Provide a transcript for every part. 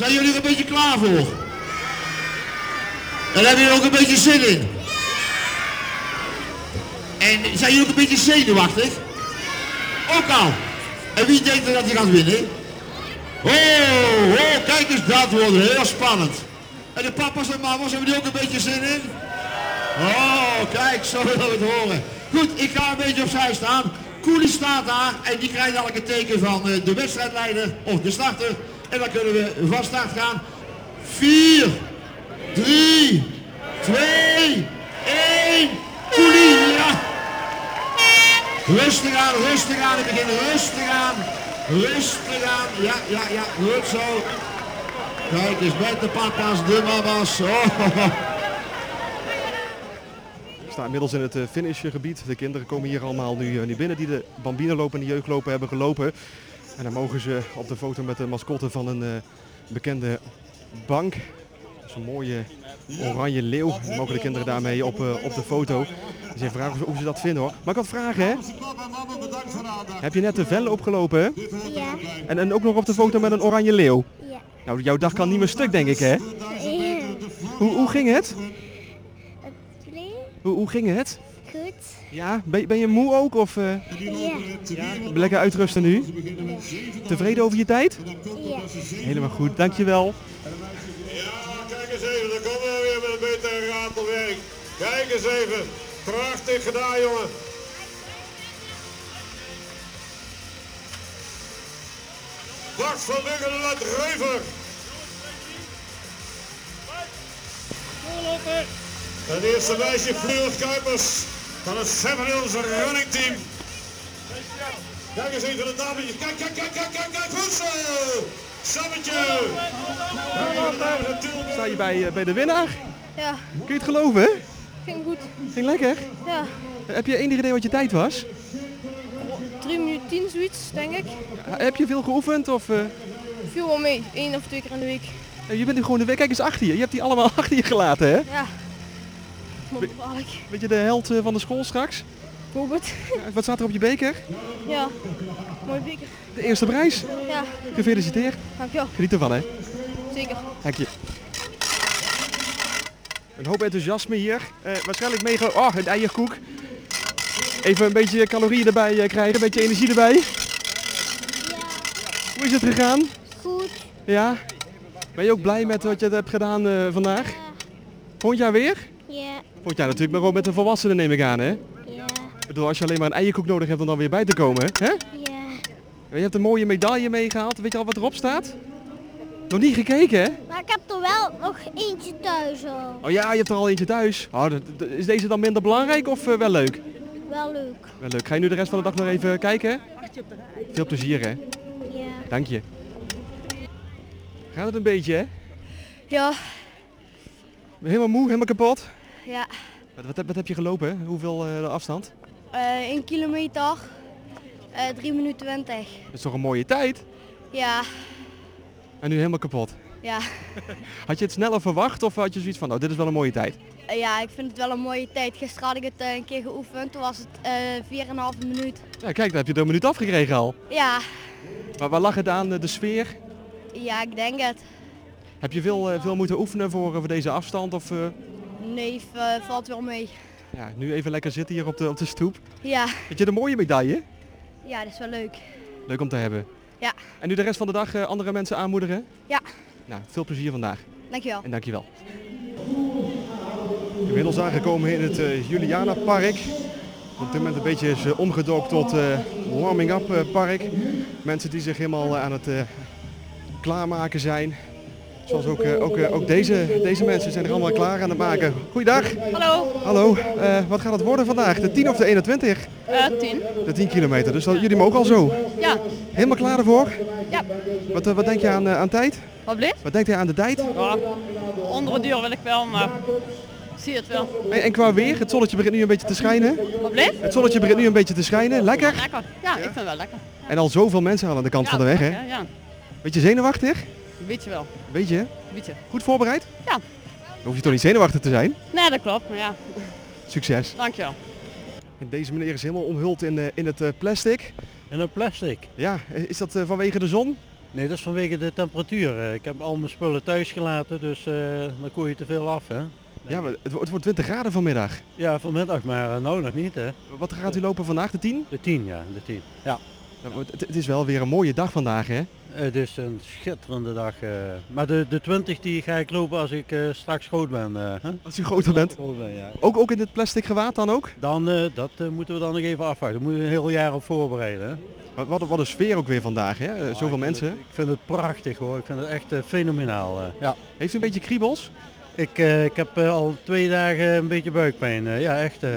Zijn jullie er een beetje klaar voor? En hebben jullie ook een beetje zin in? En zijn jullie ook een beetje zenuwachtig? Ook al. En wie denkt er dat hij gaat winnen? Oh, oh, kijk eens, dat wordt heel spannend. En de papa's en mama's, hebben die ook een beetje zin in? Oh, kijk, zo willen we het horen. Goed, ik ga een beetje opzij staan. Koelie staat daar en die krijgt elke een teken van eh, de wedstrijdleider of de starter. En dan kunnen we van gaan. 4, 3, 2, 1. Koelie, ja. Rustig aan, rustig aan. Ik begin rustig aan. Rustig aan. Ja, ja, ja. Goed zo. Kijk eens met de papa's, de mama's. Oh. We inmiddels in het eh, finishgebied. De kinderen komen hier allemaal nu, eh, nu binnen die de bambine lopen en de jeugdlopen hebben gelopen. En dan mogen ze op de foto met de mascotte van een eh, bekende bank. Zo'n mooie oranje leeuw. Dan mogen de kinderen daarmee op, eh, op de foto. Dus even vragen hoe ze dat vinden hoor. Maar ik had vragen hè? Heb je net de vellen opgelopen hè? Ja. En, en ook nog op de foto met een oranje leeuw? Ja. Nou, jouw dag kan niet meer stuk denk ik hè? Hoe, hoe ging het? Hoe, hoe ging het? Goed. Ja, ben, ben je moe ook of eh, Ja. lekker uitrusten nu? Tevreden over je tijd? Ja. Helemaal goed, dankjewel. Ja, kijk eens even, dan komen we weer met een beter rapenwerk. Kijk eens even, prachtig gedaan jongen. Bart van Buggelen uit Reuver. Het eerste meisje Fleur Kuipers van het Seven Hills Running Team. Kijk eens even de dametjes. Kijk, kijk, kijk, kijk, kijk, kijk. Goed zo. Sammetje. Sta je bij, eh, bij de winnaar? Ja. Kun je het geloven? Ging goed. Ging lekker? Ja. Heb je enig idee wat je tijd was? 3 minuten 10 zoiets, denk ik. Heb je veel geoefend? Of, eh, Viel wel mee. Eén of twee keer in de week. je bent nu gewoon de week. Kijk eens achter je. Je hebt die allemaal achter je gelaten, hè? Ja. Wonderbaarlijk. Weet je de held eh, van de school straks? Ja, Wat staat er op je beker? Ja. Mooi beker. De eerste prijs. Ja. Gefeliciteerd. Dankjewel. Geniet ervan, hè? Zeker. Dank je. Een hoop enthousiasme hier. Eh, waarschijnlijk mega... Oh, een eierkoek. Even een beetje calorieën erbij eh, krijgen, een beetje energie erbij. Hoe is het gegaan? Goed. Ja? Ben je ook blij met wat je hebt gedaan vandaag? Volgend jaar weer? Ja. Volgend jaar natuurlijk maar gewoon met de volwassenen neem ik aan, hè? Ja. Ik bedoel, als je alleen maar een eierkoek nodig hebt om dan weer bij te komen, hè? Ja. Je hebt een mooie medaille meegehaald. Weet je al wat erop staat? Nog niet gekeken, hè? Maar ik heb er wel nog eentje thuis al. Oh ja, je hebt er al eentje thuis. Oh, is deze dan minder belangrijk of eh, wel leuk? Wel leuk. Wel leuk. Ga je nu de rest van de dag nog even kijken? Veel plezier, hè? Ja. Dank je. Gaat het een beetje, hè? Ja. Helemaal moe, helemaal kapot? Ja. Wat, wat, heb- wat heb je gelopen? Hoeveel eh, de afstand? Eh 1 kilometer. eh 3 minuten 20. Dat is toch een mooie tijd? Ja. En nu helemaal kapot. Ja. Had je het sneller verwacht of had je zoiets van, nou dit is wel een mooie tijd? Eh, ja, ik vind het wel een mooie tijd. Gisteren had ik het eh, een keer geoefend. Toen was het eh 4,5 minuut. Ja, kijk, dan heb je er een minuut afgekregen al. Ja. Maar waar lag het aan, eh, de sfeer? Ja, ik denk het. Heb je veel, eh, veel moeten oefenen voor, eh, voor deze afstand? Of, eh, Nee, valt wel mee. ja, nu even lekker zitten hier op de, op de stoep. Ja. Heb je de mooie medaille? Ja, dat is wel leuk. Leuk om te hebben. Ja. En nu de rest van de dag eh, andere mensen aanmoedigen? Ja. Nou, veel plezier vandaag. Dankjewel. En dankjewel. Inmiddels aangekomen in het eh, Juliana Park. Op dit moment een beetje is eh, omgedoopt tot warming-up park. Mensen die zich helemaal aan het klaarmaken zijn. Zoals ook, eh, ook, eh, ook deze, deze mensen zijn er allemaal klaar aan het maken. Goeiedag. Hallo. Hallo. Eh, wat gaat het worden vandaag? De 10 of de 21? Eh 10. De 10 kilometer. Dus dat, jullie mogen al zo. Ja. Helemaal klaar ervoor? Ja. Wat, wat denk je aan, aan tijd? Wat bleef? Wat denkt hij aan de tijd? Ja. Onder het duur wil ik wel, maar zie het wel. En, en qua weer, het zonnetje begint nu een beetje te schijnen. Wat bleef? Het zonnetje begint nu een beetje te schijnen. Lekker. Lekker. Ja, ik vind het wel lekker. En al zoveel mensen al aan de kant Ja, van de weg, hè? Ja, ja. Beetje zenuwachtig? Weet je wel. Weet je? Weet je. Goed voorbereid? Ja. Dan hoef je toch niet zenuwachtig te zijn? Nee, dat klopt, maar ja. Succes. Dankjewel. En deze meneer is helemaal omhuld in, eh, in het eh, plastic. In een plastic? Ja, is dat eh, vanwege de zon? Nee, dat is vanwege de temperatuur. Eh, Ik heb al mijn spullen thuis gelaten, dus eh, dan koel je te veel af. Hè? Ja, maar het, wo- het wordt 20 graden vanmiddag. Ja, vanmiddag, maar eh, nou nog niet. Hè? Wat gaat u lopen vandaag, de 10? De 10, ja, de 10. Ja. Het, het is wel weer een mooie dag vandaag, hè? Het is een schitterende dag. eh. Maar de, de 20 die ga ik lopen als ik eh, straks groot ben. eh? Als u groter bent. Groot ben, ja. Ook, ook in het plastic gewaad dan ook? Dan, dat moeten we dan nog even afwachten. Daar moeten we een heel jaar op voorbereiden. Hè? Wat, wat, wat een sfeer ook weer vandaag, hè? Zoveel mensen. Ik vind het prachtig hoor. Ik vind het echt fenomenaal. ja. Heeft u een beetje kriebels? Ik, ik heb al twee dagen een beetje buikpijn. ja, echt. ik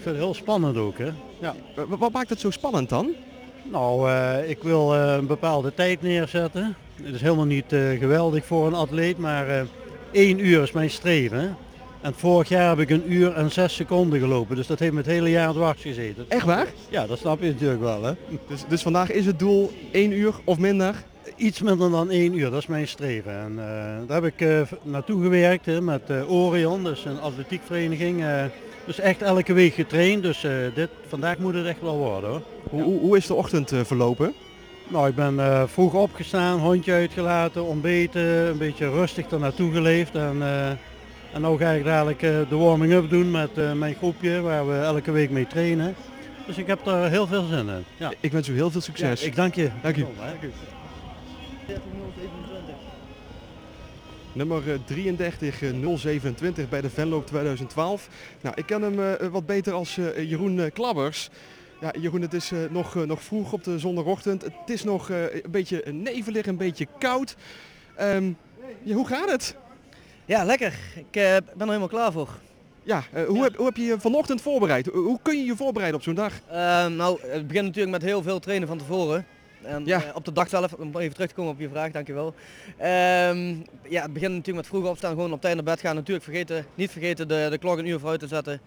vind het heel spannend ook. Hè? Ja. Wat, wat maakt het zo spannend dan? Nou, eh, ik wil eh, een bepaalde tijd neerzetten. Het is helemaal niet eh, geweldig voor een atleet, maar één uur is mijn streven. En vorig jaar heb ik een uur en zes seconden gelopen, dus dat heeft me het hele jaar dwars gezeten. Echt waar? Ja, dat snap je natuurlijk wel. Hè? Dus, dus vandaag is het doel 1 uur of minder? Iets minder dan één uur, dat is mijn streven. En daar heb ik naartoe gewerkt hè, met Orion, dus een atletiekvereniging. dus echt elke week getraind, dus dit, vandaag moet het echt wel worden hoor. Hoe, hoe, hoe is de ochtend eh, verlopen? Nou, ik ben eh, vroeg opgestaan, hondje uitgelaten, ontbeten, een beetje rustig er naartoe geleefd. En, uh, en nu ga ik dadelijk uh, de warming-up doen met uh, mijn groepje waar we elke week mee trainen. Dus ik heb er heel veel zin in. Ja. Ik wens u heel veel succes. Ja, ik dank je. Dank u. Dank u. Nummer eh, 33 eh, 027 bij de Venloop 2012. Nou, ik ken hem eh, wat beter als eh, Jeroen Klabbers. Ja, Jeroen, het is eh, nog, eh, nog vroeg op de zondagochtend. Het is nog eh, een beetje nevelig, een beetje koud. Ehm, ja, hoe gaat het? Ja, lekker. Ik ben er helemaal klaar voor. Ja, hoe, Heb, hoe heb je je vanochtend voorbereid? Hoe- kun je je voorbereiden op zo'n dag? Nou, het begint natuurlijk met heel veel trainen van tevoren. En Ja. op de dag zelf, om even terug te komen op je vraag, dankjewel. Ehm ja, het begint natuurlijk met vroeg opstaan, gewoon op tijd naar bed gaan. Natuurlijk vergeten, niet vergeten de, de klok een uur vooruit te zetten.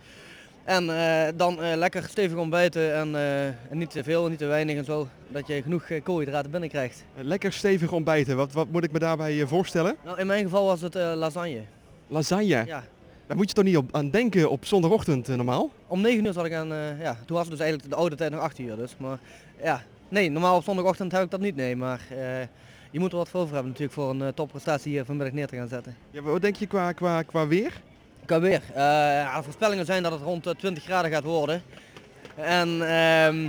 En eh, dan eh, lekker stevig ontbijten en, eh, en niet te veel, niet te weinig en zo. Dat je genoeg koolhydraten binnenkrijgt. Lekker stevig ontbijten. Wat, wat moet ik me daarbij voorstellen? Nou, in mijn geval was het lasagne. Lasagne. Ja. Daar moet je toch niet op aan denken op zondagochtend normaal? Om 9 uur zat ik aan, ja, toen was het dus eigenlijk de oude tijd nog 8 uur dus. Maar ja, nee, normaal op zondagochtend heb ik dat niet, nee. Maar je moet er wat voor over hebben natuurlijk voor een topprestatie hier vanmiddag neer te gaan zetten. Ja, wat denk je qua, qua, qua weer? Kan weer. Eh, de voorspellingen zijn dat het rond de 20 graden gaat worden. En ehm,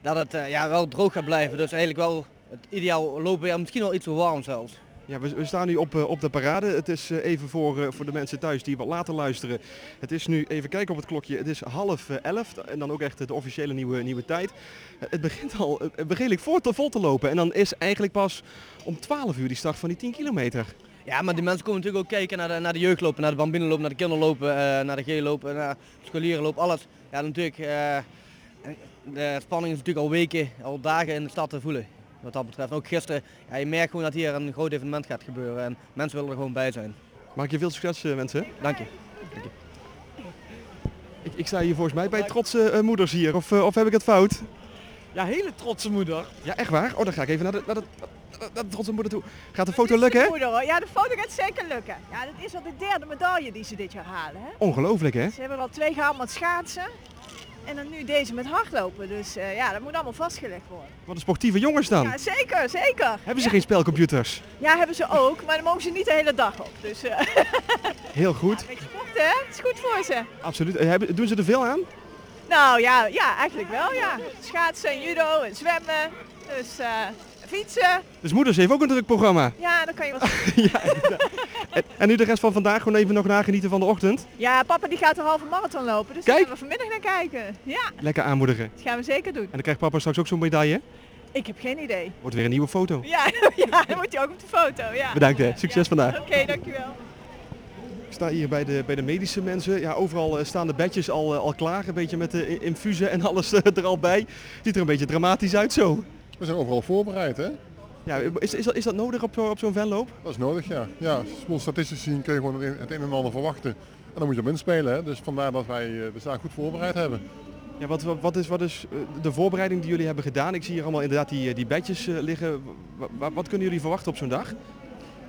dat het eh, ja, wel droog gaat blijven. Dus eigenlijk wel het ideaal lopen, misschien wel iets te warm zelfs. Ja, we, staan nu op, eh, op de parade. Het is eh, even voor, eh, voor de mensen thuis die wat later luisteren. Het is nu, even kijken op het klokje, het is half eh, elf. En dan ook echt de officiële nieuwe, nieuwe tijd. Eh, het begint al eh, redelijk voor te, vol te lopen. En dan is eigenlijk pas om 12 uur die start van die 10 kilometer. Ja, maar die mensen komen natuurlijk ook kijken naar de, naar de jeugdlopen, naar de bambinenloop, naar de kinderlopen, eh, naar de G-lopen, naar de scholierenloop, alles. Ja, natuurlijk, eh, de spanning is natuurlijk al weken, al dagen in de stad te voelen. Wat dat betreft. Ook gisteren, ja, je merkt gewoon dat hier een groot evenement gaat gebeuren en mensen willen er gewoon bij zijn. Maak je veel succes eh, mensen. Dank je. Ik, ik sta hier volgens mij bij trotse eh, moeders hier. Of, eh, of heb ik het fout? Ja, hele trotse moeder. Ja, echt waar? Oh, dan ga ik even naar de, naar de, trotse moeder toe. Gaat de foto lukken. Ja, de foto gaat zeker lukken. Ja, dat is al de derde medaille die ze dit jaar halen. Hè? Ongelooflijk hè? Ze hebben er al twee gehaald met schaatsen. En dan nu deze met hardlopen. Dus eh, ja, dat moet allemaal vastgelegd worden. Wat een sportieve jongens dan. Ja, zeker, zeker. Hebben ze ja. geen spelcomputers? Ja, hebben ze ook. Maar dan mogen ze niet de hele dag op. Dus eh Heel goed. een beetje sport, hè? Het is goed voor ze. Absoluut. Eh, hebben- Doen ze er veel aan? Nou ja, ja eigenlijk wel, ja. Schaatsen, en judo en zwemmen. Dus eh, fietsen. Dus moeders heeft ook een druk programma. Ja, dan kan je wat... En, en nu de rest van vandaag gewoon even nog nagenieten van de ochtend. Ja, papa die gaat een halve marathon lopen. Dus Kijk. daar gaan we vanmiddag naar kijken. Ja, Lekker aanmoedigen. dat gaan we zeker doen. En dan krijgt papa straks ook zo'n medaille. Ik heb geen idee. Wordt weer een nieuwe foto. Ja, ja dan moet hij ook op de foto. Ja. Bedankt hè. Succes vandaag. Oké, dankjewel. Ik sta hier bij de, bij de medische mensen. Ja, overal eh, staan de bedjes al, eh, al klaar. Een beetje met de infusen en alles eh, er al bij. Ziet er een beetje dramatisch uit zo. We zijn overal voorbereid, hè? Ja, is, is, dat, is dat nodig op, op zo'n venloop? Dat is nodig, ja. Ja, statistisch zien kun je gewoon het een, en ander verwachten. En dan moet je op inspelen, hè. Dus vandaar dat wij eh, de zaak goed voorbereid hebben. Ja, wat, wat, wat is, wat is eh, de voorbereiding die jullie hebben gedaan? Ik zie hier allemaal inderdaad die, eh, die bedjes eh, liggen. Wa- wa- wat kunnen jullie verwachten op zo'n dag?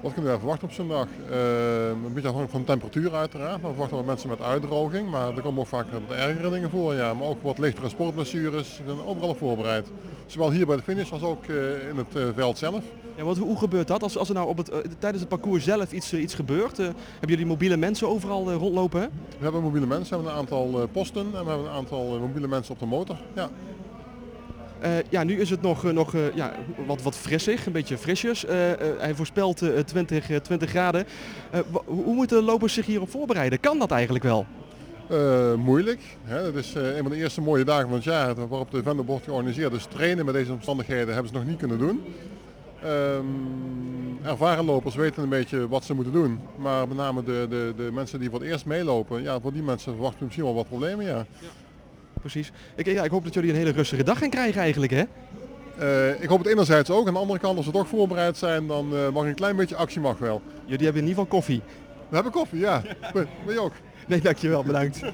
Wat kunnen we verwachten op zo'n dag? Uh, een beetje afhankelijk van de temperatuur uiteraard. We verwachten wel mensen met uitdroging, maar er komen ook vaak wat ergere dingen voor. Ja. Maar ook wat lichtere sportblessures. We zijn overal voorbereid. Zowel hier bij de finish als ook uh, in het uh, veld zelf. Ja, want hoe gebeurt dat? Als, als er nou op het, tijdens het parcours zelf iets, iets gebeurt, hebben jullie mobiele mensen overal rondlopen? Hè? We hebben mobiele mensen, we hebben een aantal posten en we hebben een aantal mobiele mensen op de motor. Ja. Uh, ja, nu is het nog, nog uh, ja, wat, wat frissig, een beetje frisjes. Hij voorspelt 20, 20 graden. hoe moeten lopers zich hierop voorbereiden? Kan dat eigenlijk wel? moeilijk. Hè? Het is een van de eerste mooie dagen van het jaar waarop de event wordt georganiseerd. Dus trainen met deze omstandigheden hebben ze nog niet kunnen doen. Um, ervaren lopers weten een beetje wat ze moeten doen. Maar met name de, de, de mensen die voor het eerst meelopen, ja, voor die mensen verwachten we misschien wel wat problemen. Ja. ja precies. Ik, ja, ik hoop dat jullie een hele rustige dag gaan krijgen eigenlijk, hè? Uh, ik hoop het enerzijds ook. Aan de andere kant, als we toch voorbereid zijn, dan uh, mag een klein beetje actie mag wel. Jullie hebben in ieder geval koffie. We hebben koffie, ja. Ben je ook? Nee, dankjewel. Bedankt.